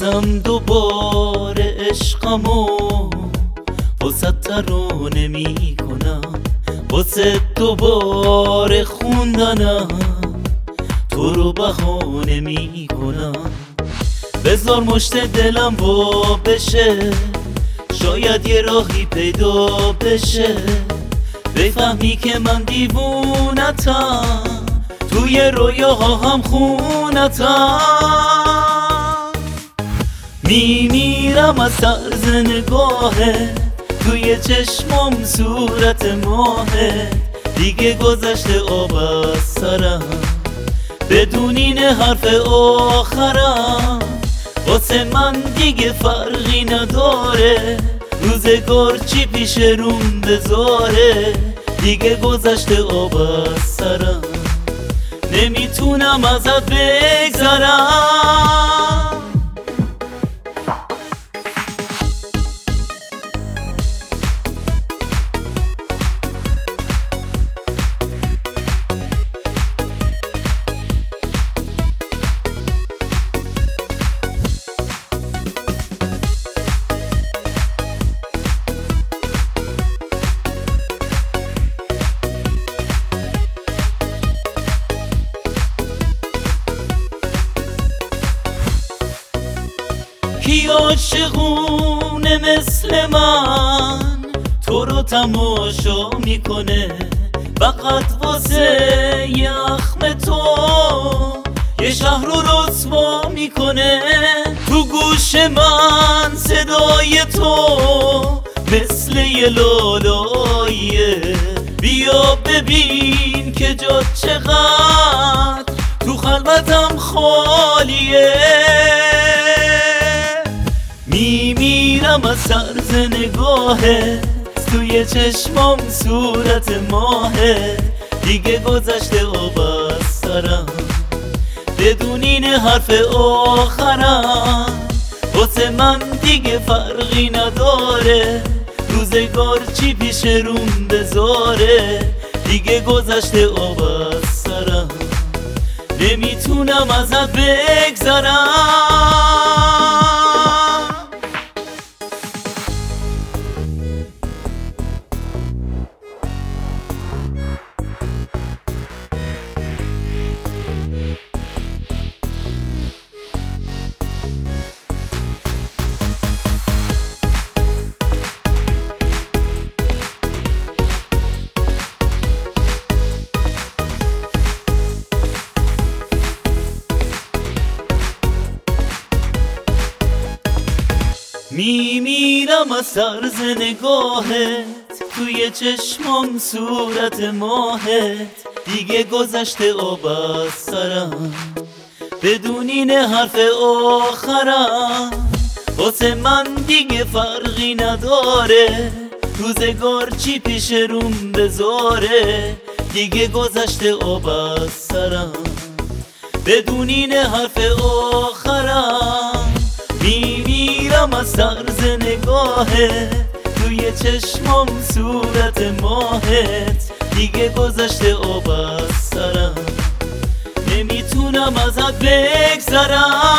بازم دوباره عشقمو وسط ترانه می کنم واسه دوباره خوندنم. تو رو بخانه می کنم بذار مشت دلم با بشه. شاید یه راهی پیدا بشه. بفهمی که من دیوونتم. توی رویاها هم خونتم. میمیرم از طرز نگاهه توی چشمم صورت ماهه دیگه گذشته آب از سرم بدونین حرف آخرم واسه من دیگه فرقی نداره روزگار چی پیش روم بذاره دیگه گذشته آب از سرم نمی‌تونم ازت بگذرم عاشقونه مثل من. تو رو تماشا می‌کنه. فقط واسه یخم تو. یه شهر رو رسوا می‌کنه. تو گوش من صدای تو. مثل یه لالاییه. بیا ببین که جا چقدر. تو خلوتم خالیه. میمیرم از سرز نگاهه. توی چشمام صورت ماهه. دیگه گذشته آب از سرم بدونین حرف آخرم. واسه من دیگه فرقی نداره. روزگار چی پیش روم بذاره؟ دیگه گذشته از سرم نمی‌تونم ازت بگذرم. میمیرم از سرز نگاهت توی چشمام صورت ماهت. دیگه گذشته آب از سرم. بدونین حرف آخرم. واسه من دیگه فرقی نداره. روزگار چی پیش روم بذاره؟ دیگه گذشته آب از سرم. بدونین حرف آخرم. طرز نگاهت توی چشمام صورت ماهت. دیگه گذشته آب از سرم. نمی‌تونم ازت بگذرم.